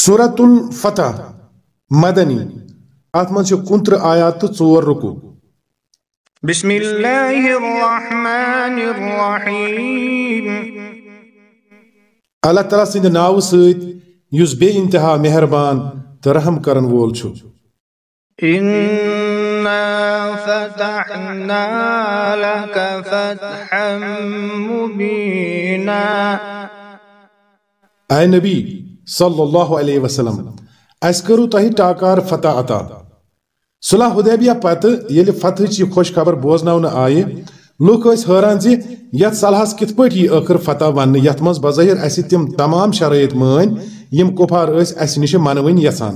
سورة الفتح مدنی ات من کنتر آیات ژور رکو۔ بسم اللہ الرحمن الرحیم۔ اللہ تعالیٰ سند ناو ست یس بے انتہا مہربان تو رحم کرن وول چھو انا فتحنا لك فتحا مبینا اے نبی صلی اللہ علیہ وسلم. اس کرو تہی ٹاکار فتح عطا. صلح حدیبیہ پتہ یل فتح چی خوش خبر بوزناون آئے لوک اس حیران زی یت صلحس کت پٹ یہ فتح ون یت مز بظاہر اس تم تمام شرائط مان یم کفار اس اس نش منوین یسان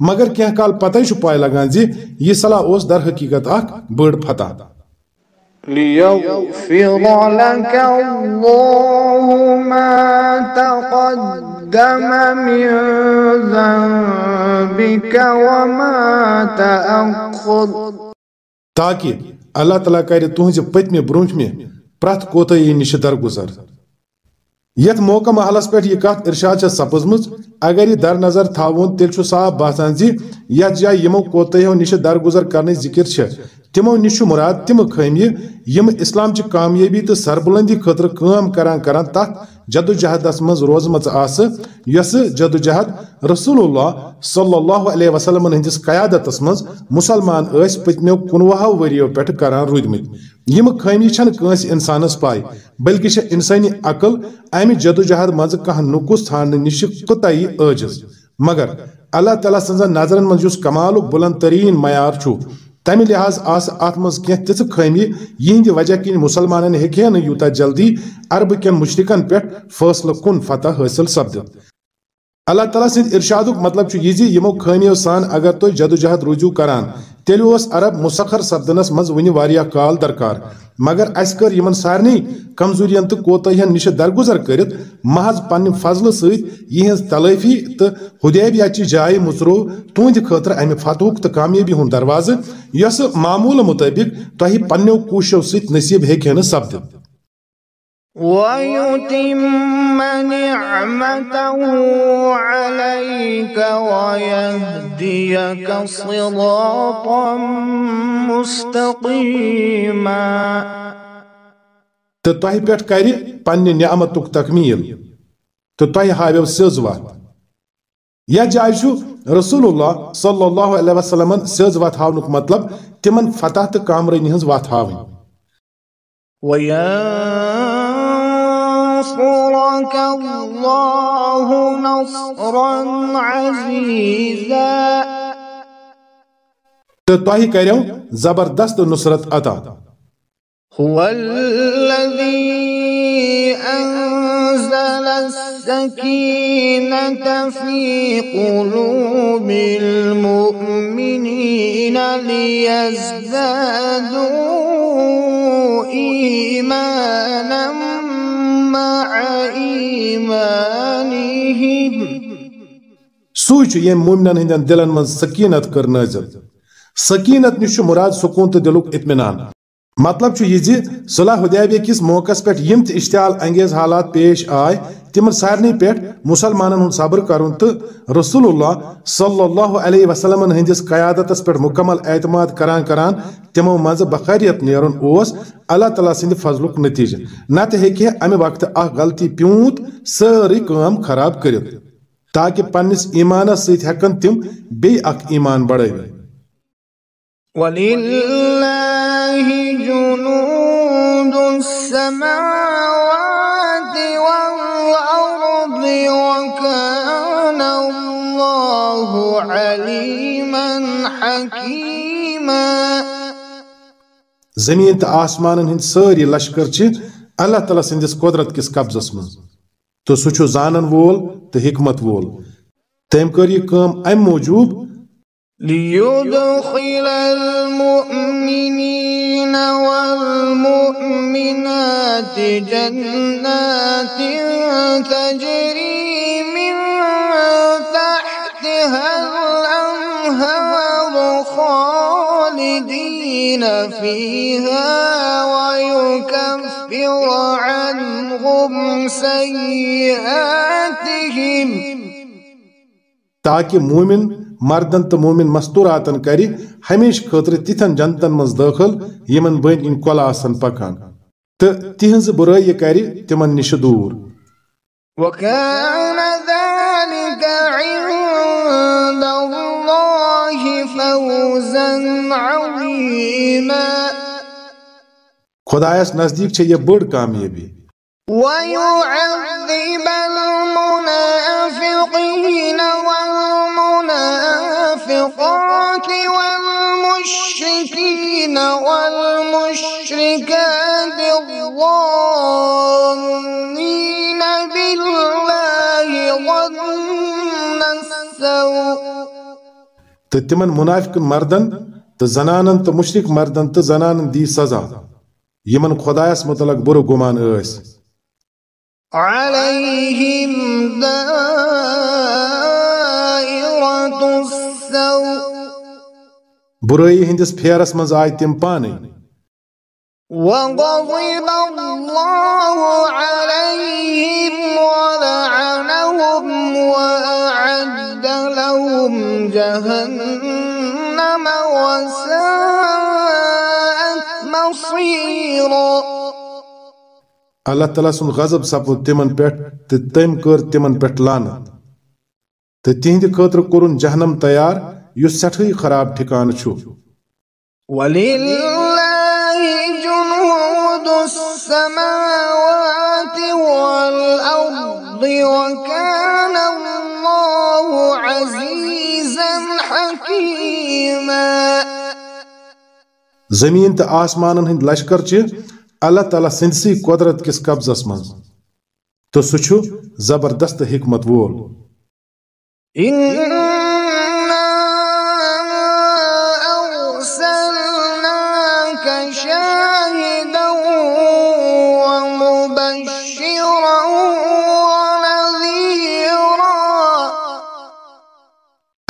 مگر کیا کال پتہ چھ پائے لگان زی یہ صلاح اس در حقیقت اخ بڑ فتح. ليغفر لك الله ما تقدم من ذنبك وما تأخر. تاکہ اللہ تعالیٰ کر تہذ پتمہ برونٹمہ پرت کوتہی نش درگزر۔ یت موقع محلس پہ یہ کت ارشاد سپزم اگر یہ در نظر تھون تیل صاف باسان زی یت جائے یمو کوتہو نش درگزر کرنے ذکر تمو نش مراد تم خیمی یم اسلام چی کامیابی تو سربلندی خطر کام کران کران تات جد و جہد مز روزمت آس یس جد و جہد رسول اللہ صلی اللہ علیہ وسلم ہندس قیادت مز مسلمان اس پتمیو کنوہو وریو پیٹ کران رودمت۔ یم خیمی چھن کنس انسانس پائی بلکہ چھ انسانی عقل امی جد و جہد مز کہ نکس تھان نش قطعی عجز مگر اللہ تعالیٰ سنزا نظرن من جس کمالو بلند ترین معیار چھو تمہ لحاظ آس ات مز کی تیس خمی یہ وجہ کن مسلمان ہیکہ نا یوتا جلدی عرب کن مشرکن پہ فیصلہ کن فتح حاصل سپدت اللہ تعالیٰ سند ارشاد مطلب یہ یمو خمیو سان اگر تو جد و جہد کران تیل اس عرب مسخر سپدنس مز ون کال درکار۔ مگر اس کر یمن سارنی کمزورین تو کوتہین نش درگزر کرت، محض پن فضل ست یہ تلافی تو حدیبیہ چی جائے مصرو تہند خاطر امہ فتح تو کامیابی ہند دروازہ، یس معمول مطابق تہ پنو کوششو ست نصیب ہیکہ سپدت۔ ويتم نعمته عليك ويهديك صراطا مستقيما. تتوهي پیٹھ کرِ پننہِ نعمتُک تکمیٖل تہٕ تۄہہِ ہاویو سیٚز وَتھ رسول الله صلى الله عليه وسلم سیٚز وَتھ مطلب تِمن فتحت كامرين کامرٲنی ہٕنز وَتھ ہاوٕنۍ ينصرك الله نصرا عزيزا. تۄہہِ کریو زبردست نصرت عطا هو الذي أنزل السكينة في قلوب المؤمنين ليزدادوا إيمانا. سوچ یم مومنن ہندن دلن من سکینت کر نازل۔ سکینت نش مراد سکون تو دلک اطمینان۔ مطلب یہ زی صلاح حدیبیہ کس موقع پہ یم اشتعال انگیز حالات پیش آئے تم سارنی پہ مسلمانن ہن صبر کرن تو رسول اللہ صلی اللہ علیہ وسلم ہندس قیادت پہ مکمل اعتماد کران کران تمو مز بخاریت نیرن اوس اللہ تعالیٰ سند فضلک نتیجہ۔ نت ہیکہ امہ وقت اخ غلطی پیوت ساری کام خراب کرت تاکہ پنس ایمانس ست ہکن تم بی اخ ایمان بڑھائی ولله جنود السماوات زمین تو آسمان ہند ساری لشکر اللہ تعالیٰ سندس قدرت کس قبضس من۔ تو سہ زانن وول تو حکمت وول۔ تم کر یہ کام ام موجوب۔ ليدخل المؤمنين والمؤمنات جنات تجري فيها ويكفر عنهم سيئاتهم. تاکہ مومن مردن تو مومن مستوراتن کری ہمیشہ خاطر تتھن جنتن مز داخل یمن بن ان کل آسن پکان۔ تو تہذ برائی کری تمن نش دور۔ وكان ذلك عند الله فوزا عظيما خدایس نزدیک چھ یہ بڑ کامیابی ويعذب المنافقين والمنافقات والمشركين والمشركات الظانين بالله ظن السوء تو تمن منافق مردن تو زنانن تو مشرق مردن تو زنانن دی سزا۔ یمن خدایس متعلق برو گمان اس عليهم دائرة السوء۔ برائی ہندس پھیرس مز آئی تم پانے وغضب الله عليهم ولعنهم وأعد لهم جهنم وساءت مصيرا. اللہ تعالیٰ سن غضب سپود تمن تہٕ تٔمۍ کٔر تمن پٮ۪ٹھ لانت تہٕ تِہنٛدِ خٲطرٕ کوٚرُن جہنم تیار یُس سٮ۪ٹھٕے خراب ٹھِکانہٕ چھُ۔ ولله جنود السماوات زمین تہٕ آسمانن ہٕنٛدۍ لشکر چھِ اللہ تعالیٰ سٕنٛدسٕے قۄدرت کِس قبضس منٛز۔ تہٕ سُہ زبردست حکمت وول۔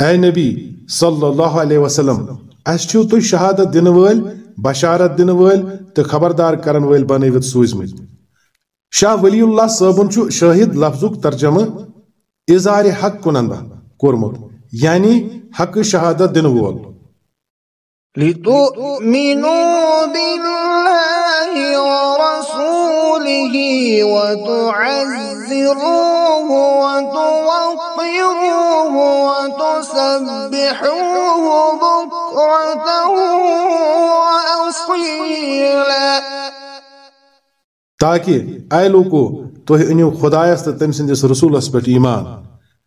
اے نبی صلی اللہ علیہ وسلم اس چھو تُہۍ شہادت دِنہٕ وٲلۍ بشارت دِنہٕ وٲلۍ تہٕ خبردار کرن وٲلۍ بنٲوِتھ سوٗزمٕتۍ شاہ ولی اللہ صٲبن چھُ شٲہد لفظُک ترجمہٕ اظہار حق کنندہ کوٚرمُت یعنی حق شہادت دِنہٕ وول لتؤمنوا بالله ورسوله وتعزروه وتوقروه وتسبحوه بكرة وأصيلا. تاکہ اے لوکو تُہۍ أنِو خدایس تہٕ تٔمۍ سٕنٛدِس رسوٗلس پٮ۪ٹھ ایمان۔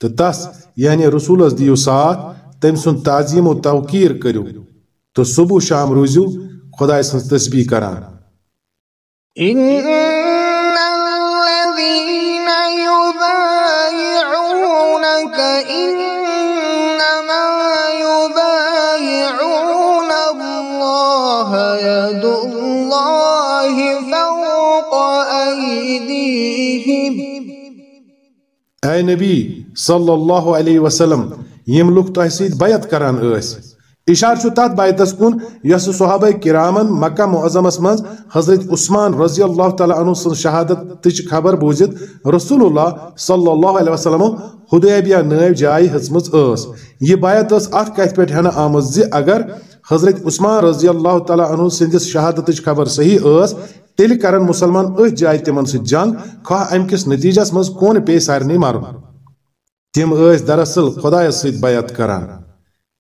تہٕ تس یعنی رسوٗلس دِیِو ساتھ تٔمۍ سُنٛد تعظیٖم و توقیٖر کٔرِو تہٕ صبح شام روٗزِو خداے سٕنٛز تسبیح کران۔ اے نبی صلی اللہ علیہ وسلم، یم لوگ تہ سۭتۍ بیعت کران ٲسۍ۔ اشار چھُ تتھ بیعتس کُن یۄس صحابہ کرامن مکہ معظمس منٛز حضرت عثمان رضی اللہ تعالیٰ عنہ سٕنٛز شہادتٕچ خبر بوٗزِتھ رسول اللہ صلی اللہ علیہ وسلم حدیبیہ نٲو جاے ہیژمٕژ ٲس۔ یہِ بیعت ٲس اتھ کتھِ پٮ۪ٹھ ہٮ۪نہٕ آمٕژ زِ اگر حضرت عثمان رضی اللہ تعالیٰ عنہ سٕنٛدِس شہادتٕچ خبر صحیح ٲس تیٚلہِ کرن مسلمان أتھۍ جایہِ تِمن سۭتۍ جنگ خواہ امہِ کِس نتیجس منٛز کون پیٚیہِ سارنٕے مرُن تِم ٲسۍ دراصل خۄدایس سۭتۍ بیعت کران۔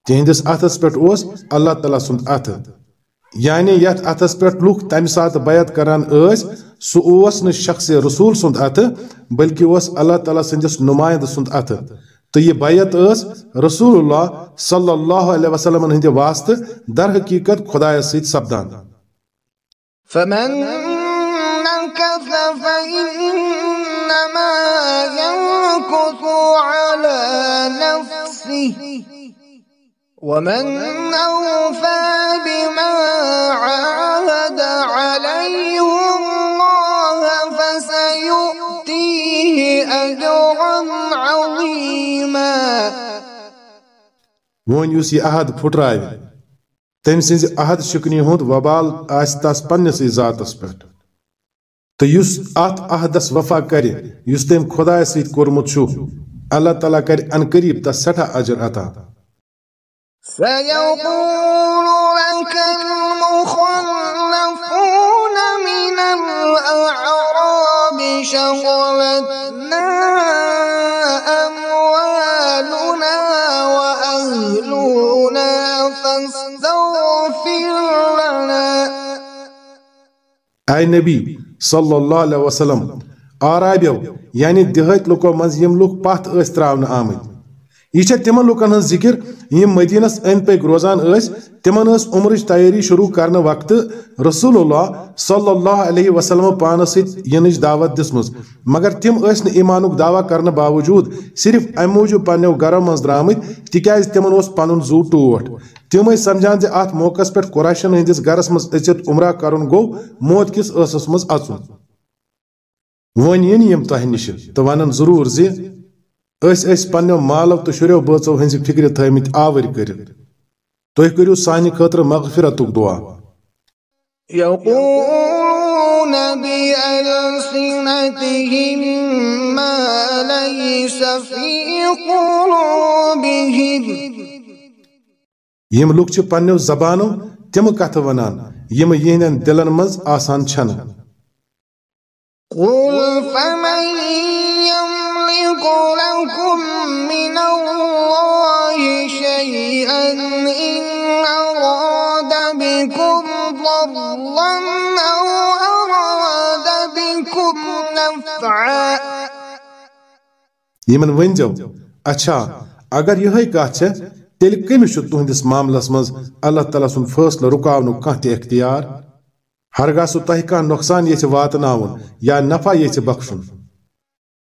تہنٛدِس اتھس پٮ۪ٹھ اوس اللہ تعالیٰ سُنٛد اتھٕ۔ یعنی یتھ اتھس پٮ۪ٹھ لُکھ تمہِ ساتہٕ بیعت کران ٲسۍ شخص رسول سُنٛد اتھٕ، بلکہِ اوس اللہ تعالیٰ سٕنٛدِس نُمایندٕ سُنٛد اتھٕ۔ تہٕ یہِ بیعت ٲس رسول اللہ صلی اللہ علیہ وسلم ہٕنٛدِ واسطہٕ در حقیقت خۄدایس سۭتۍ سپدان۔ فمن نكث فإنما ينكث على نفسه. ومن أوفى بما عاهد عليه الله فسيؤتيه أجرا عظيما. وۄنۍ یُس یہِ عہد پھُٹراوِ تٔمۍ سٕنٛزِ عہد شِکنی ہُنٛد وبال آسہِ تس پننِسٕے ذاتس پٮ۪ٹھ تہٕ یُس اتھ عہدس وفا کرِ یُس تٔمۍ خۄدایس سۭتۍ کوٚرمُت اللہ تعالیٰ کر ان قریب تس سٹھا اجر عطا۔ سيقول لك المخلفون من الأعراب شغلتنا أموالنا وأهلنا فاستغفر لنا۔ اے نبی صلی اللہ علیہ وسلم آرابیو یعنی دہت لکو مز یم لوگ پتھ اس تراؤن آمد یہ تمن لکن ہن ذکر یم مدینس اند پک روزان اس تمن اس عمرچ تیاری شروع کرنے وقت رسول اللہ صلی اللہ علیہ وسلم پانس ست ینچ دعوت دسمز مگر تم اس ایمانک دعوی کرنے باوجود صرف ام موجود پنو گرم مز درامت تکیاز تمن اس پنن زو ٹوٹ تم سمجھان زِ اتھ موقعس پٮ۪ٹھ ہندس گرس مز اژِتھ عمرہ کرن گوٚو موت کس ٲسس مز اژُن ون ین تہ نش تو ونن ضرور زِ أسۍ ٲسۍ پننیو مالو تو شُریو بٲژو ہٕنٛزِ فکرِ تھٲمٕتۍ آوٕرۍ کٔرِتھ۔ تُہۍ کٔرِو سانہِ خٲطرٕ مغفرتُک دعا۔ يقولون بألسنتهم ما ليس في قلوبهم۔ یِم لُکھ چھِ پننیو زبانو تِمہٕ کتھٕ ونان یِم یِہنٛدٮ۪ن دِلن منٛز آسان چھنہٕ۔ قل فمن لكم من الله شيئا إن أراد بكم ضرا أو أراد بكم نفعا یمن ؤنزیو اچھا اگر یہے کتھ چھےٚ، تیٚلہِ کٔمِس چھُ تُہنٛدِس معاملس منٛز اللہ تعالیٰ سُنٛد فٲصلہٕ رُکاونُک کانٛہہ تہِ اختیار؟ ہرگاہ سُہ تۄہہِ کانٛہہ نۄقصان یژھِ واتناوُن یا نفع یژھِ بخشُن۔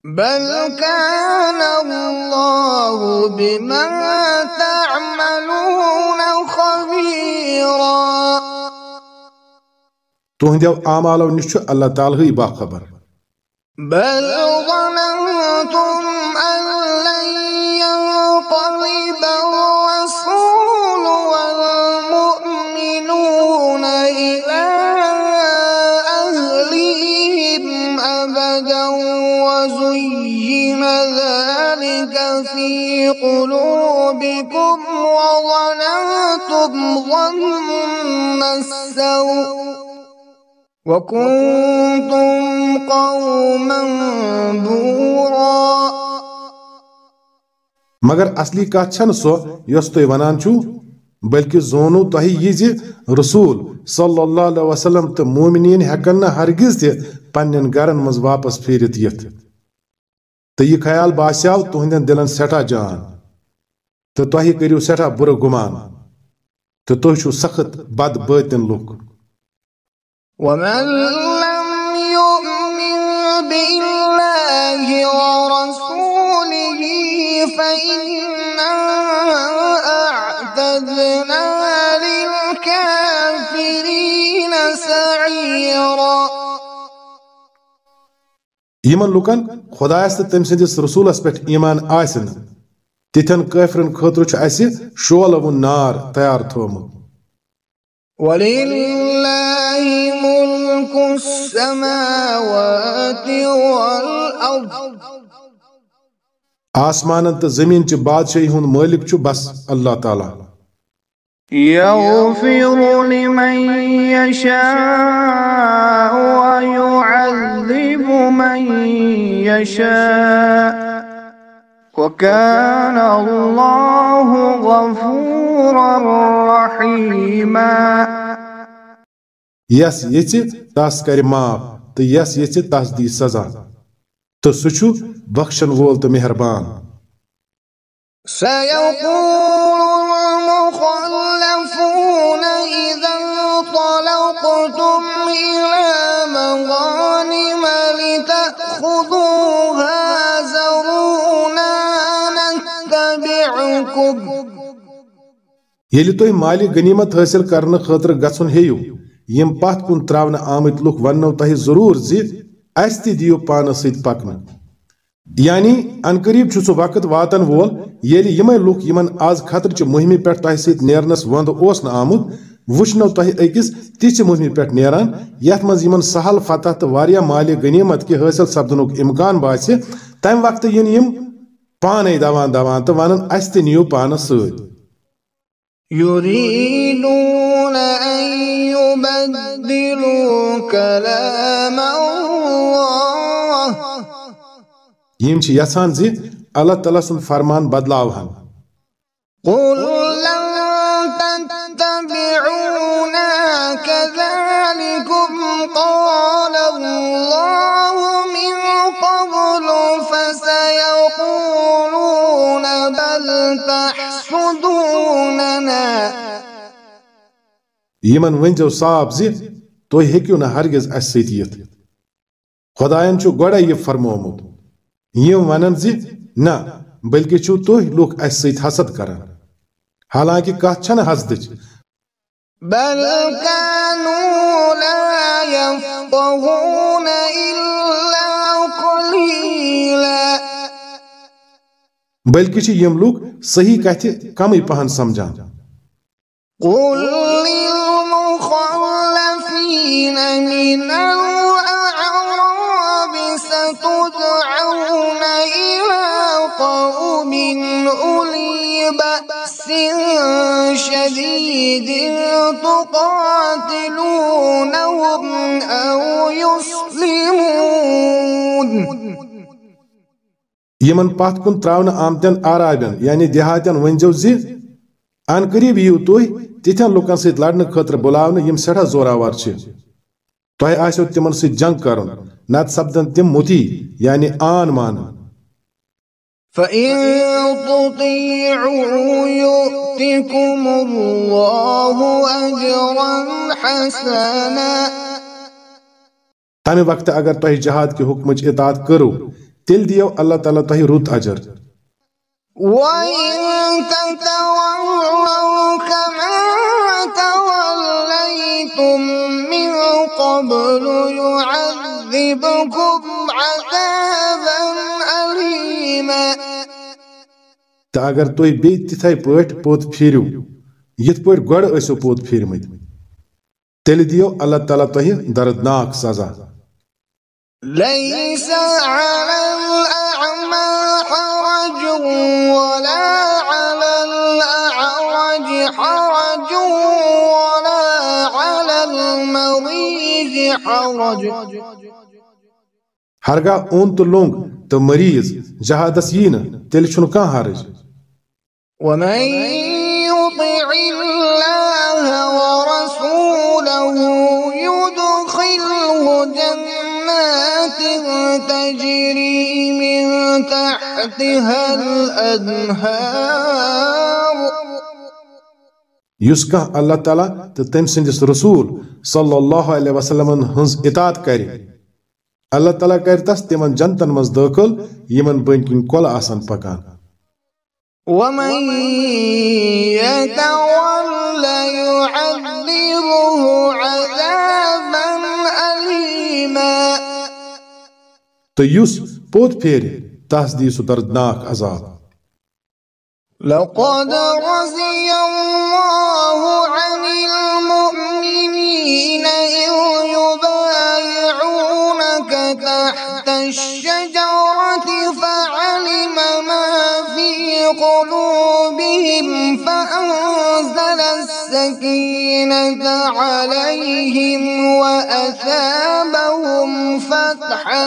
بل كان الله بما تعملون خبيرا. تُہنٛدیو اعمالو نِش اللہ تعالیٰ باخبر بل ظننتم قلوبكم وظننتم ظن السوء وكنتم قوما بورا مگر اصلی کتھ چھنہٕ سۄ یۄس تُہۍ ونان چھُو بلکہ زونو تۄہہِ یہِ زِ رسول صلی اللہ علیہ وسلم تہٕ مومنین ہٮ۪کن نہٕ ہرگز تہِ پننٮ۪ن گرن منٛز واپس پھیرِتھ یِتھ تہٕ یہِ خیال باسیٛاو تُہنٛدٮ۪ن دِلن سٮ۪ٹھاہ جان۔ تہٕ تۄہہِ کٔرِو سٮ۪ٹھاہ بُرٕ گُمان تہٕ تُہۍ چھِو سخت بد بٲتِن لُکھ ومن لم يؤمن بالله ورسوله فإنا أعتدنا للكافرين سعيرا یمن لُکن خۄدایس تہٕ تٔمۍ سٕنٛدِس رسوٗلس پٮ۪ٹھ ایمان آسہِ نہٕ تِتھٮ۪ن کٲفرن خٲطرٕ چھُ اَسہِ شولہٕ نار تیار تھوٚومُت ولله ملك السماوات والأرض آسمانن تہٕ زٔمیٖن چہِ بادشاہی ہُنٛد مٲلِک چھُ بس اللہ تعالیٰ يغفر لمن يشاء ويعذب من يشاء وكان الله غفورا رحيما. یس یژھِ تس کرِ معاف تہٕ یس یژھِ تس دی سزا. تہٕ سُہ چھُ بخشن وول تہٕ مہربان. سيقول المخلفون نتبعكم ییٚلہِ تُہۍ مالہِ غنیمت حٲصِل کرنہٕ خٲطرٕ گژھُن ہیٚیِو، یِم پتھ کُن تراونہٕ آمٕتۍ لُکھ وننو تۄہہِ ضروٗر زِ اَسہِ تہِ دِیِو پانس سۭتۍ پکنہٕ۔ یعنی ان قریب چھُ وقت واتن وول، ییٚلہِ یِمے لُکھ یِمن آز خطر خطرٕچہِ مُہمہِ پٮ۪ٹھ تۄہہِ سۭتۍ نیرنس وند اوس نہٕ آمُت، وٕچھنو تۄہہِ أکِس تِژھِ مُہمہِ پٮ۪ٹھ نیران، یتھ منٛز یِمن سہل فتح تہٕ واریاہ مالہِ غنیمت کہِ حٲصِل سپدنُک اِمکان باسہِ، تمہِ وقتہٕ یِن یِم پانے دوان دوان تو ونن اس تہ نیو پانس سۭتۍ يريدون أن يبدلوا كلام الله یم چھ یژھان زِ اللہ تعالیٰ سُنٛد فرمان بدلاوہن قل یمن ؤنزو صاف زِ تُہۍ ہیٚکِو نہٕ ہرگز اَسہِ سۭتۍ یِتھ۔ خۄدایَن چھُ گۄڈے یہِ فرمومُت۔ یِم وَنان زِ نہ بلکہِ چھِو تُہۍ لُکھ اَسہِ سۭتۍ حسد کران۔ حالانکہِ کتھ چھنہٕ حسدٕچ۔ بل كانوا لا يفقهون إلا بلکہِ چھِ یِم صحیح کتھِ کمٕے پہن سمجھان۔ قل للمخلفين من الأعراب ستدعون إلى قوم أولي بأس شديد تقاتلونهم أو يسلمون۔ یمن پتھ کُن تراونہٕ آمتٮ۪ن آرابین یعنی دیہاتین ؤنزِو زِ، ان قریب یِیو تُہۍ تِتھٮ۪ن لُکن سۭتۍ لڑنہٕ خٲطرٕ بُلاونہٕ یِم سٮ۪ٹھاہ زوراور چھِ۔ تۄہہِ آسیو تِمن سۭتۍ جنگ کرُن، نتہٕ سپدن تِم مُتی یعنی آن مانن فإن تطيعوا يؤتكم الله أجرا حسنا تمہِ وقتہٕ اگر تۄہہِ جہاد کہِ حُکمٕچ اطاعت کٔرِو تیٚلہِ دِیو اللہ تعالیٰ تۄہہِ رُت اجر۔ وإن تتولوا كما توليتم من قبل يعذبكم عذابا أليما۔ تہٕ اگر تُہۍ بیٚیہِ تِتھے پٲٹھۍ پوٚت پھیرِو یِتھ پٲٹھۍ گۄڈٕ ٲسِو پوٚت پھیٖرمٕتۍ تیٚلہِ دِیو اللہ تعالیٰ تۄہہِ دردناک سزا۔ ليس على ولا على الأعرج حرج ولا على المريض حرج. ہرگاہ اوٚن تہٕ لوٚنگ تہٕ مریض جہادس یی نہٕ تیٚلہِ چھُنہٕ کانٛہہ حرج. ومن يطع تجري من تحتها الأنهار یُس کانٛہہ اللہ تعالیٰ تہٕ تٔمۍ سٕنٛدِس رسوٗل صلی اللہ علیہ وسلمن ہٕنٛز اطاعت کرِ. اللہ تعالیٰ کرِ تس تِمن جنتن منٛز دٲخل یِمن بٔنۍ کِنۍ کۄلہٕ آسن پکان. ومن يتول يعذبه تہٕ یُس پوٚت پھیرِ تس دی سُہ دردناک عذاب لقد رضي الله عن المؤمنين إذ يبايعونك تحت الشجرة فعلم ما في قلوبهم فأنزل السكينة عليهم وأثابهم فتحا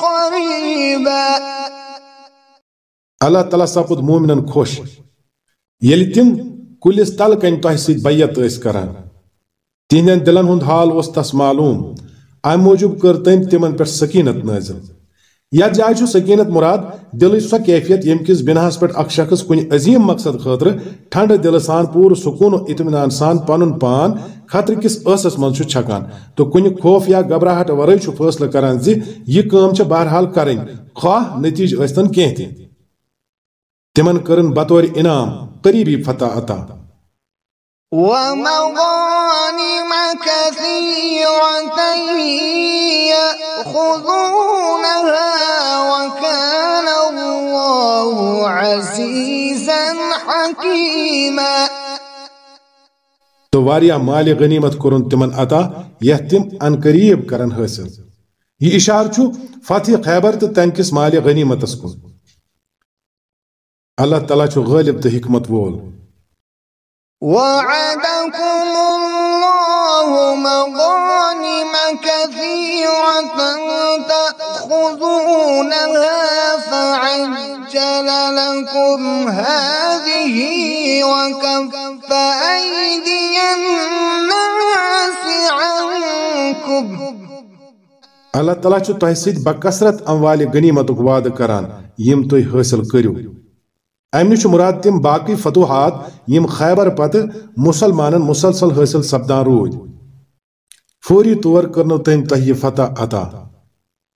قريبا. اللہ تعالیٰ سپُد مومنن خۄش ییٚلہِ تِم کُلِس تل کنہِ تۄہہِ سۭتۍ ٲسۍ کران تِہنٛدٮ۪ن دِلن ہُنٛد حال اوس معلوٗم امہِ موٗجوٗب کٔر تِمن پٮ۪ٹھ سکیٖنت نٲزِل یتھ جایہِ چھُ سکیٖنت مُراد دِلٕچ سۄ کیفیت ییٚمہِ کِس بِناہس پٮ۪ٹھ اکھ شخص کُنہِ عظیٖم مقصد خٲطرٕ ٹھنڈٕ دِلہٕ سان پوٗرٕ سکوٗن و اطمینان سان پنُن پان خطرٕ کِس ٲسس منٛز چھُ چھکان۔ تہٕ کُنہِ خوف یا گھبراہٹ ورٲے چھُ فٲصلہٕ کران زِ یہِ کٲم چھےٚ بہرحال کرٕنۍ خواہ نتیجہٕ ٲسۍتن کینٛہہ تہِ تِمن کٔرٕن بطور انعام قریبی فتح عطا۔ ومغانم كثيرة يأخذونها الله تو واریاہ مال غنیمت کورن تمن عطا یتھ تم ان قریب کرن حاصل یہ اشار چھو فتح خیبر تو تمہِ کس مال غنیمتس کُن۔ اللہ تعالیٰ چھو غالب تو حکمت وول۔ وعدكم الله مغانم كثيرة تأخذونها فعجل لكم هذه وكف أيدي الناس عنكم. اللہ تعالیٰ چھو تۄہہِ سۭتۍ بکثرت اموالہِ غنیمتُک وعدٕ کران یِم تُہۍ حٲصِل کٔرِو امہِ نِش چھُ مُراد تِم باقٕے فتوحات، یِم خیبر پتہٕ مُسلمانن مسلسل حٲصِل سپدان روٗدۍ فوری طور کٔرنو تٔمۍ تۄہہِ یہِ فتح عطا۔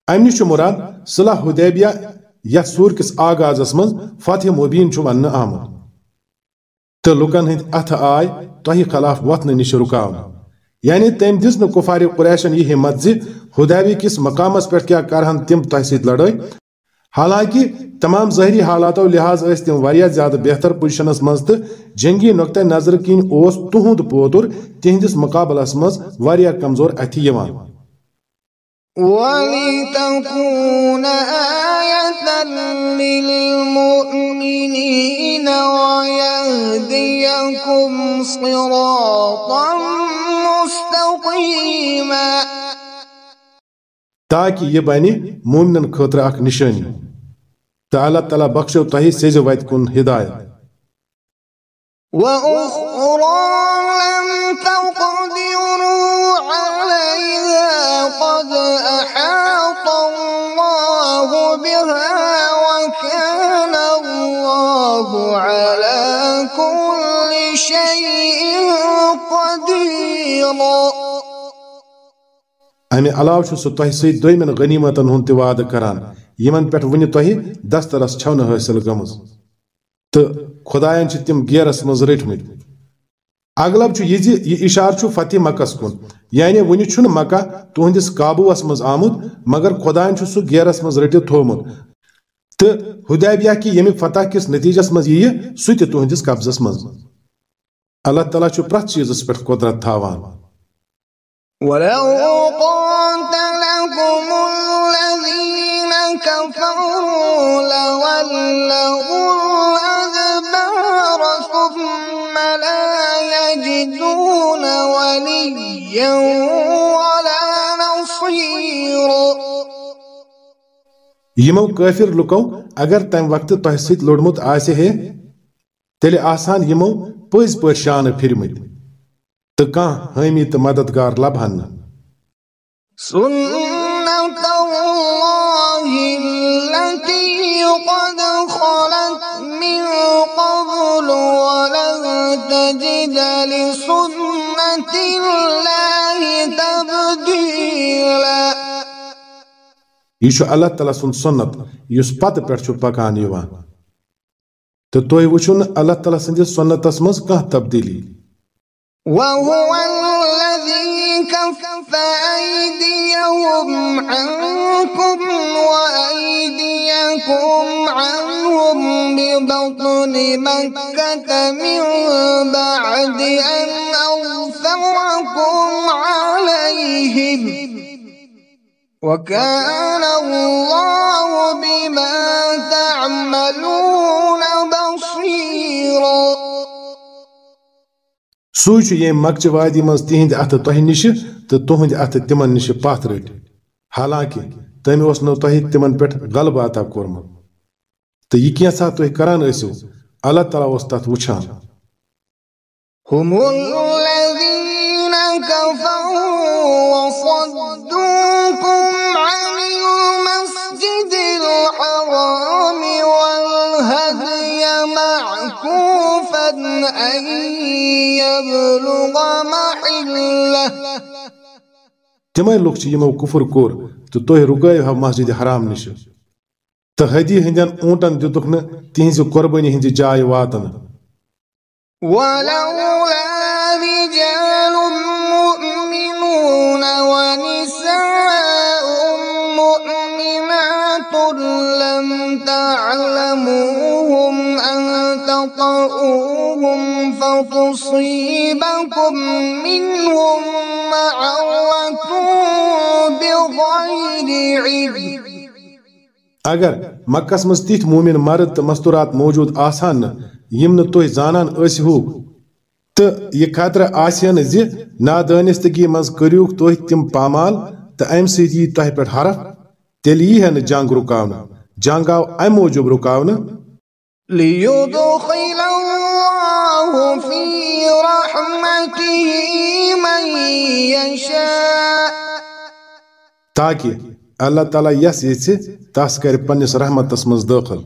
امہِ نِش چھُ مُراد صلح حُدیبیہ یتھ سوٗر کِس آغازس منٛز فتح مبیٖن چھُ وننہٕ آمُت تہٕ لُکن ہٕنٛدۍ اتھٕ آے تۄہہِ خلاف وتھنہٕ نِش رُکاونہٕ یعنی تٔمۍ دِژ نہٕ کُفارِ قریشن یہِ ہمت زِ حُدیبی کِس مقامس پٮ۪ٹھ کیٛاہ کرہن تِم تۄہہِ سۭتۍ لڑٲے حالانکہ تمام ظاہری حالاتو لحاظ ٲسۍ تِم واریاہ زیادٕ بہتر پوزیشنس منٛز تہٕ جنگی نقطۂ نظر کِنۍ اوس تُہُنٛد پوتُر تِہنٛدِس مقابلس منٛز واریاہ کمزور اَتھِ یِوان۔ ولتكون آية للمؤمنين ويهديكم صراطا مستقيما۔ تاکہ یہ بنہِ مومنن خٲطرٕ اکھ نشٲنی۔ تعالى تعالى بخشو تهي سيزو ويت كن هداية. وأخرى لم تقدروا عليها قد أحاط الله بها وكان الله على كل شيء قديرا أمي علاوش شو ستهي سيد غنيمة هنتي وعد کران یِمن پٮ۪ٹھ وُنہِ تۄہہِ دسترس چھو نہٕ حٲصِل گٔمٕژ تہٕ خۄدایَن چھِ تِم گیرس منٛز رٔٹۍمٕتۍ۔ اغلب چھُ یہِ فتح مکس کُن۔ یعنی وُنہِ چھُنہٕ مکہ تُہنٛدِس قابوٗوس منٛز آمُت، مگر خۄدایَن چھُ سُہ گیرس منٛز رٔٹِتھ تھوٚومُت تہٕ ہُدیبیہ کہِ ییٚمہِ فتح کِس نتیٖجس منٛز یِیہِ، سُہ تہِ تُہنٛدِس قبضس منٛز۔ اللہ تعالیٰ چھُ پرٛٮ۪تھ چیٖزس پٮ۪ٹھ قۄدرت تھاوان۔ ولو قاتلكم كفروا لولوا الأدبار ثم لا يجدون وليا ولا نصيرا. یِمو کٲفِر لُکو اگر تمہِ وقتہٕ تۄہہِ سۭتۍ لوٚڑمُت آسہِ ہے تیٚلہِ آسہن یِمو پٔزۍ پٲٹھۍ شانہٕ پھِرمٕتۍ تہٕ کانٛہہ حٲمی تہٕ مددگار لبہن الله التي قد خلت من قبل ولن تجد لسنة الله تبديلا. یہِ اللہ تعالیٰ سُنٛد سُنت یُس پتہٕ چھُ پکان تہٕ تُہۍ وٕچھِو اللہ تعالیٰ سٕنٛدِس سُنتس منٛز کانٛہہ تبدیٖلی وهو الذي كف أيديهم عنكم ببطن مكة من بعد أن أظفركم عليهم. وكان الله بما تعملون بصيرا. سُے چھُ مکچہِ وادی منٛز تِہنٛدِ اَتھٕ تۄہہِ نِشہِ تہٕ تُہنٛدِ اَتھٕ تِمن نِشہِ پتھ رٔٹۍ حالانکہِ تٔمۍ اوس نہٕ تۄہہِ تِمن پٮ۪ٹھ غلبہٕ عطا کوٚرمُت تہٕ یہِ کینٛژھا تُہۍ کران ٲسِو اللہ تعالیٰ اوس تتھ وٕچھان هم الذين كفروا وصدوكم عن المسجد الحرام والهدي معكوفا أن يبلغ محله تِمے لُکھ چھِ یِمو کُفر کوٚر تہٕ تُہۍ رُکٲیِو مسجد حرام نِشہِ تہٕ حدی ہٕنٛدٮ۪ن اوٗنٹن دِتُکھ نہٕ تِہنٛزِ قۄربٲنی ہٕنٛزِ جایہِ فتصيبكم منهم معرة بغير علم. اگر مکس مز تیت مومن مرد تو مستورات موجود آسان یم نہ تھی زانان ٲسہو تو یہ خطرہ آسین زِ نادانستگی مز کریوک تھی تم پامال تو ام سی یی تہ پہ حرف تیل یی نہ جنگ رکاون جنگ آو ام موجوب رکاون ليدخل الله في رحمته من يشاء۔ تاکہ اللہ تعالیٰ یس یژھِ تس کر پنس رحمتس مز داخل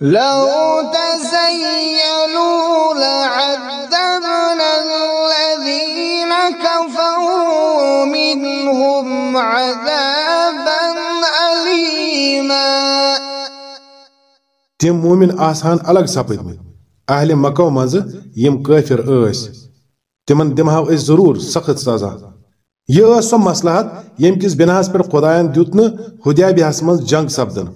لو تزينوا لعذبنا الذين كفروا منهم عذابا أليما. تم مومن آسان الگ سپدمت اہل مکو مز یم کافر ٲسۍ تمن دمہو أسۍ ضرور سخت سزا یہ ٲس سۄ مصلحت یم کس بناہس پٮ۪ٹھ خدایان دیُت نہٕ حدیبیہس جنگ سپدن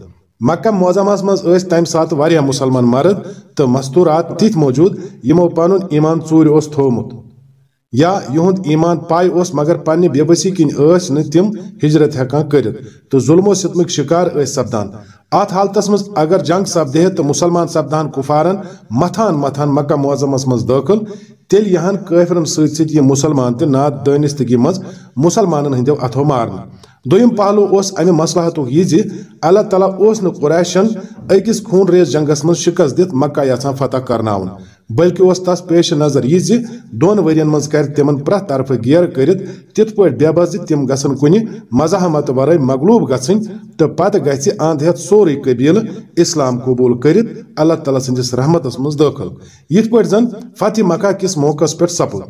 مکہ معظمس منٛز ٲسۍ تمہِ ساتہٕ واریاہ مسلمان مرد تہٕ مستورات تِتھۍ موجود یمو پنُن ایمان ژوٗرِ اوس تھومُت یا یہند ایمان پاے اوس مگر پننہِ بے بسی کِنۍ ٲسۍ ہجرت ہٮ۪کان کٔرِتھ تہٕ ظلم و ستمٕکۍ شکار سپدان ات حالتس مز اگر جنگ سپدے تو مسلمان سپدان کفارن متھان متھان مکہ معظمس مز داخل۔ تیل یِہن کافرن ست ست یہ مسلمان تہ ناد دانستگی مز مسلمان ہندو اتھو مارن۔ دوٚیِم پہلو اوس امہِ مصلحتُک یہِ زِ اللہ تعالیٰ اوس نہٕ قریشن أکِس خوٗن ریز جنگس منٛز شکست دِتھ مکہ یژھان فتح کرناوُن۔ بلکہ اوس تس پیش نظر یہ زِ دۄن ؤرین منٛز کرِ تِمن پرٛٮ۪تھ طرفہٕ گیرٕ کٔرِتھ بے بس زِ تِم گژھن کُنہِ مزاحمت ورٲے مغلوب گژھٕنۍ تہٕ پتہٕ گژھِ انٛد ہٮ۪تھ سورُے قبیلہٕ اسلام قبوٗل کٔرِتھ اللہ تعالیٰ سٕنٛدِس رحمتس منٛز دٲخل یِتھ پٲٹھۍ زن فتح مکہ کِس موقعس پٮ۪ٹھ سپُد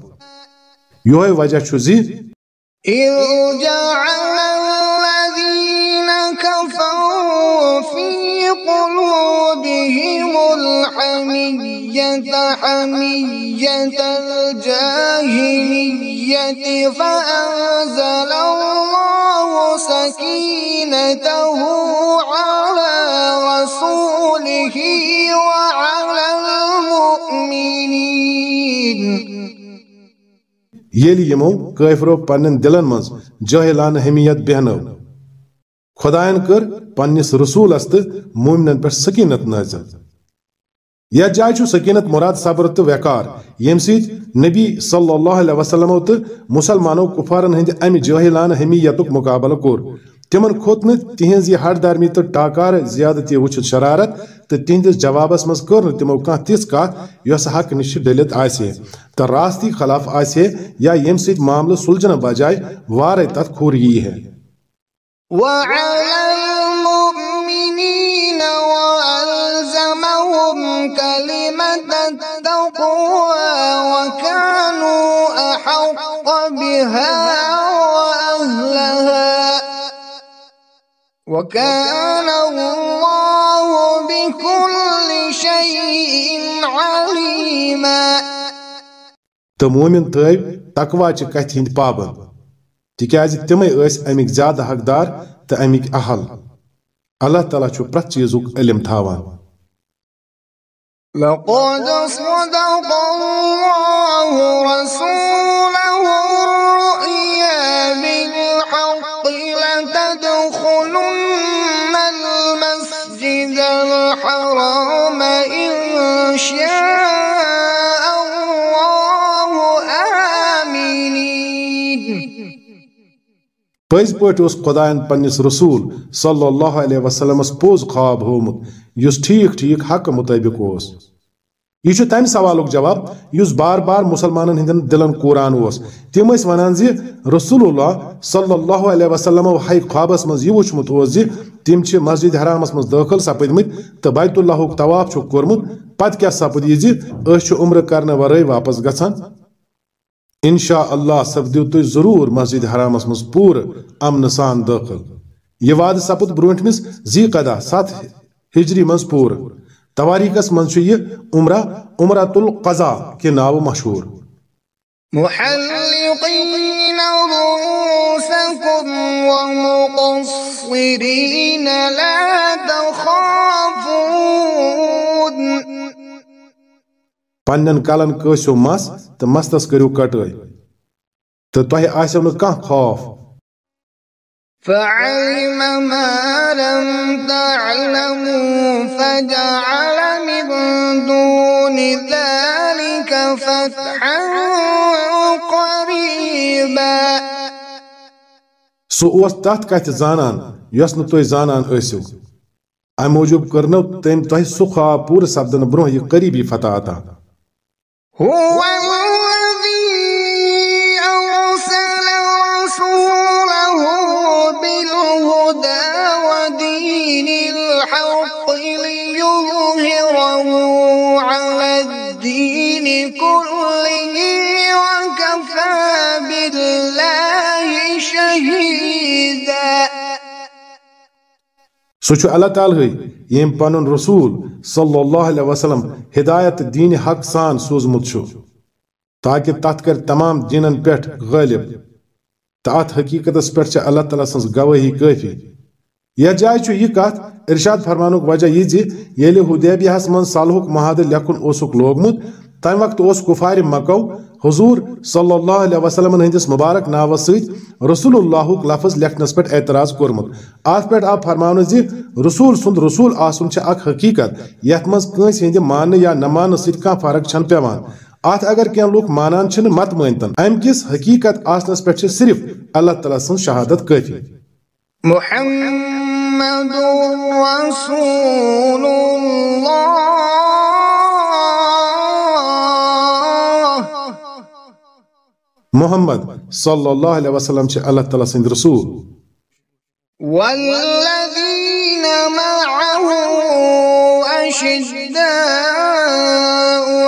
یِہوے وجہ چھُ زِ إذ جعل حمية الجاهلية فأنزل الله سكينته على رسوله وعلى المؤمنين ییٚلہِ یِمو کٲفرو پننٮ۪ن دلن منٛز جٲہلانہ حمیت بیہنٲو خۄدایَن کٔر پننِس رسوٗلس تہٕ مومنن پٮ۪ٹھ سکیٖنت نٲزل یتھ جایہِ چھُ سکیٖنت مراد صبر تہٕ ویقار ییٚمہِ سۭتۍ نبی صلی اللہ علیہ وسلمو تہٕ مُسلمانو کُفارن ہٕنٛدِ امہِ جٲہلانہ حمیتُک مُقابلہٕ کوٚر۔ تِمن کھوٚت نہٕ تِہنٛز یہِ ہٹ درمی تہٕ ٹاکار زیادتی وٕچھِتھ شرارت تہٕ تِہنٛدِس جوابس منٛز کٔر نہٕ تِمو کانٛہہ تِژھ کتھ یۄس حق نِش ڈٔلِتھ آسہِ ہے تہٕ راستی خلاف آسہِ یا ییٚمہِ سۭتۍ معاملہٕ سُلجھنہٕ بجاے وارے تتھ کھوٚر یی ہے۔ وعلى وكان الله بكل شيء عليما. تہٕ مومن تھٲو تقواچہِ کتھِ ہٕنٛدۍ پابند تِکیازِ تِمے ٲسۍ امیِکۍ زیادٕ حقدار تہٕ امیِکۍ اہل اللہ تعالیٰ چھُ پرٛٮ۪تھ چیٖزُک علم تھاوان لقد صدق الله رسوله پٔزۍ پٲٹھۍ اوس خۄدایَن پننِس رسوٗل صلی اللہ علیہ وسلمس پوٚز خواب ہومُت، یُس ٹھیٖک ٹھیٖک حق مُطٲبق اوس۔ یہ چھُ تمہِ سوالُک جواب یُس بار بار مُسلمانن ہٕنٛدٮ۪ن دِلن کوٗران اوس۔ تِم ٲسۍ ونان زِ رسول اللہ صلی اللہ علیہ وسلمو ہاے خوابس منٛز یہِ وٕچھمُت اوس زِ، تِم چھِ مسجد حرامس منٛز دٲخل سپٕدمٕتۍ تہٕ بیت اللہُک طواف چھُکھ کوٚرمُت۔ پتہٕ کیٛاہ سپُد یہِ زِ، أسۍ چھِ عمرٕ کرنہٕ ورٲے واپس گژھان؟ انشاء اللہ سپدیو تُہۍ ضروٗر مسجد حرامس منٛز پوٗرٕ امنہٕ سان دٲخل یہِ وعدٕ سپُد برونٛٹھمِس زی قدا ستھ ہجری منٛز پوٗرٕ۔ تواریٖخس منٛز چھُ عمرہ عمرۃ القضا کہِ ناوٕ مشہوٗر۔ محلقين رؤوسكم ومقصرين لا تخافون۔ پننٮ۪ن کلن کٲسِو مس تہٕ مستس کٔرِو کٹٲے۔ تہٕ تۄہہِ آسیو نہٕ خوف۔ فعلم ما لم تعلموا فجعل من دون ذلك فتحا قريبا سو اوس تت کت زانان یس نہ تُہۍ زانان ٲسِو۔ امہِ موٗجوٗب کٔرنو تٔمۍ تۄہہِ سُہ خواب پوٗرٕ سپدنہٕ برونٛہہ یہِ قریبی فتح عطا۔ Whoa! سُہ چھُ اللہ تعالیٰ ییٚمۍ پنُن رسوٗل صلی اللہ علیہ وسلم ہدایت تہٕ دیٖنہِ حق سان سوٗزمُت چھُ تاکہِ کر تمام دیٖنن پٮ۪ٹھ غٲلب تہٕ اتھ حقیٖقتس پٮ۪ٹھ چھِ اللہ تعالیٰ سٕنٛز گوٲہی کٲفی یتھ جایہِ چھُ یہِ ارشاد فرمانُک وجہ یہِ جی، زِ ییٚلہِ حُدیبیاہس منٛز صلحُک معاہدٕ لیکھُن اوسُکھ لوگمُت تمہِ وقتہٕ اوس مکو حضور صلی اللہ علیہ وسلم ہندس مبارک ناوس سۭتۍ رسول اللہُک لفظ لیکھنس پٮ۪ٹھ اعتراض کوٚرمُت۔ اتھ پٮ۪ٹھ آو فرماونہٕ زِ رسول سُنٛد رسول آسُن چھِ اکھ حقیٖقت، یتھ منٛز کٲنٛسہِ ہٕنٛدِ یا نہ ماننہٕ سۭتۍ کانٛہہ فرق چھنہٕ پیٚوان اتھ اگر کینٛہہ لُکھ مانان چھِنہٕ، مت مٲنتن امہِ کِس حقیٖقت آسنس پٮ۪ٹھ چھِ صرف اللہ تعالیٰ سٕنٛز شہادت کٲفی۔ محمد رسول الله محمد صلی اللہ علیہ وسلم چھِ اللہ تعالیٰ سٕنٛدۍ رسول۔ والذين معه أشداء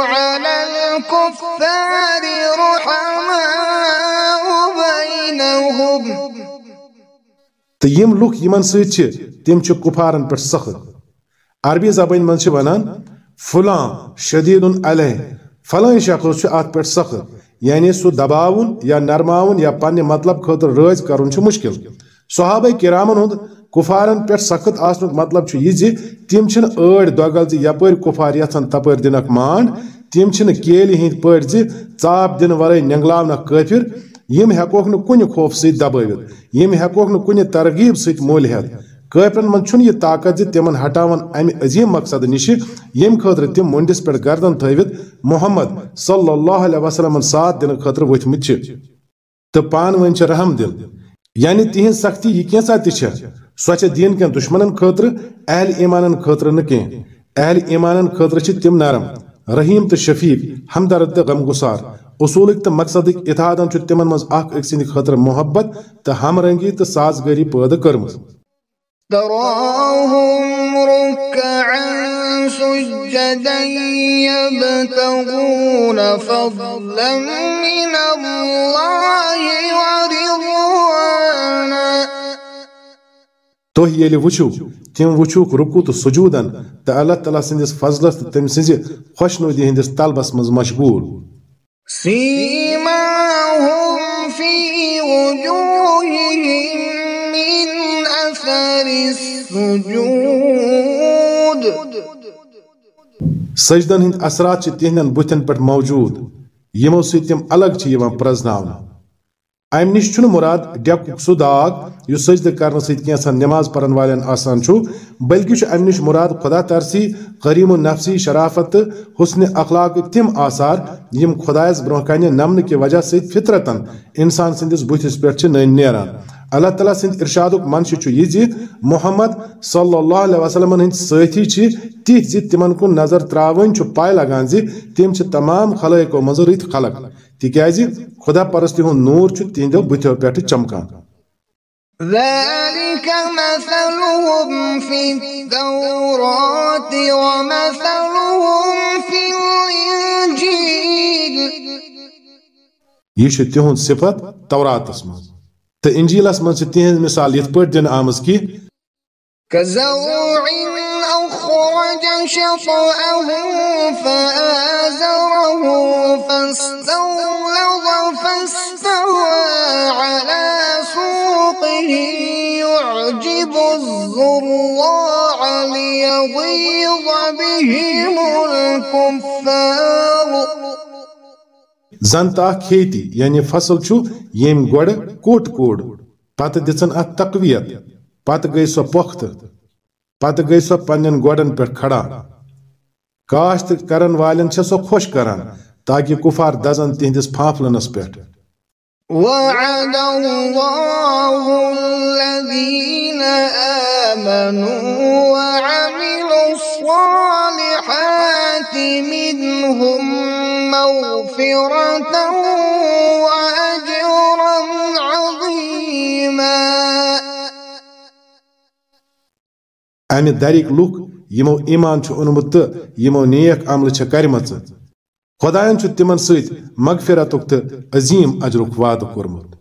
على الكفار رحماء بينهم تہٕ یِم لُکھ یِمن سۭتۍ چھِ تِم چھِ کُفارن پٮ۪ٹھ سخت۔ عربی زبٲنۍ منٛز چھِ ونان فلاں شدیٖد علیہ فلٲنۍ شخص چھُ اتھ پٮ۪ٹھ سخت۔ یعنی سُہ دباوُن یا نرماوُن یا پننہِ مطلب خٲطرٕ رٲض کرُن چھُ مُشکِل۔ صحابہ کرامن ہُنٛد کُفارن پٮ۪ٹھ سخت آسنُک مطلب چھُ یہِ زِ تِم چھِنہٕ ٲڑۍ دۄگل زِ یپٲرۍ کُفار یژھن تپٲرۍ دِنکھ مانڈ، تِم چھِنہٕ کیلہِ ہٕنٛدۍ پٲٹھۍ زِ ژاپ دِنہٕ ورٲے نینگلاونکھ کٲفِر، یِم ہیٚکوکھ نہٕ کُنہِ خوف سۭتۍ دبٲوِتھ، یِم ہیٚکوکھ نہٕ کُنہِ ترغیب سۭتۍ مول ہیٚتھ کٲفرن منٛز طاقت زِ تِمن ہٹاون امہِ عظیٖم مقصد نِشہِ، ییٚمہِ خٲطرٕ تِم مُنڈس پٮ۪ٹھ گردن تھٲوِتھ محمد صلی اللہ علیہ وسلمن ساتھ دِنہٕ خٲطرٕ ؤتھمٕتۍ چھِ۔ تہٕ پانہٕ رحم دِل۔ یعنی تِہنٛز سختی یہِ کینٛژھا تہِ چھےٚ؟ سۄ چھےٚ دیٖن کٮ۪ن اہل ایٖمانن خٲطرٕ نہٕ اہل ایٖمانن خٲطرٕ چھِ تِم نرم، رحیٖم تہٕ شفیٖق، ہمدرد تہٕ غمگُسار۔ اصوٗلٕکۍ تہٕ مقصدٕکۍ اتحادن چھُ تِمن منٛز اکھ أکۍ محبت تہٕ ہمرنگی تہٕ سازگٲری پٲدٕ تراهم ركعا سجدا يبتغون فضلا من الله ورضوانا تُہۍ ییٚلہِ وٕچھِو تِم وٕچھوُکھ رُکوٗ تہٕ سجوٗدن تہٕ اللہ تعالیٰ سٕنٛدِس فضلس تہٕ تٔمۍ سٕنٛزِ خۄشنوٗدی ہٕنٛدِس طلبس منٛز مشغوٗل سيماهم في وجوههم من أثر السجود سجدن ہٕنٛدۍ اثرات چھِ تِہنٛدٮ۪ن بُتھٮ۪ن پٮ۪ٹھ موجوٗد۔ یِمو سۭتۍ تِم الگ چھِ یِوان پرزناونہٕ۔ امہِ نِش چھُنہٕ مُراد ڈیکُک سُہ داغ یُس سجدٕ کرنہٕ سۭتۍ کینٛژھن نٮ۪ماز پرن والٮ۪ن آسان چھُ، بلکہِ چھُ امہِ نِش مُراد خۄدا ترسی قریٖم و نفسی شرافت تہٕ حُسنِ اخلاقٕکۍ تِم آثار یِم خۄدایس برونٛہہ کنہِ نمنہٕ کہِ وجہ سۭتۍ فطرتن، انسان سٕنٛدِس بُتھِس پٮ۪ٹھ چھِ نٔنۍ نیران۔ اللہ تعالیٰ سٕنٛدِ ارشادُک منشہِ چھُ یہِ زِ محمد صلی اللہ علیہ سٲتھی چھِ تِتھۍ زِ تِمن کُن نظر تراوٕنۍ چھُ پاے لگان زِ تِم چھِ تمام خلٲیقو منٛز رٕتۍ خلق۔ تِکیازِ خۄدا پرستی ہُنٛد نوٗر چھُ تِہنٛدیو بُتھیو پٮ۪ٹھٕ چمکان۔ ذلك مثلهم في التوراة ومثلهم في الإنجيل۔ یہِ چھُ صفت توراتس منٛز تہٕ انجیلس منٛز چھِ تِہنٛز مثال یِتھ پٲٹھۍ دِنہٕ آمٕژ كزرع أخرج فآزره فاستوى على سوقه يعجب بهم الكفار زن تہٕ کھیتی یعنی فصل چھُ ییٚمۍ گۄڈٕ کوٚٹ کوٚڑ۔ پتہ دژن ات تقویت۔ پتہ گئی سو پختہ پتہ گئی سو پنن گوڑن پہ کھڑا۔ کاشت کرن والن چھ سو خوش کران تاکہ کفار دزن تہندس پھانفلنس پہ وعد الله الذين آمنوا وعملوا الصالحات منهم مغفرة وأجرا عظيما. أمي داريك لوك يمو إيمان چو اونمت يمو نيك عمل چھ کرمت خدایان چو تمن سۭتۍ مغفرتک تو عظیم اجرک وعدٕ کوٚرمُت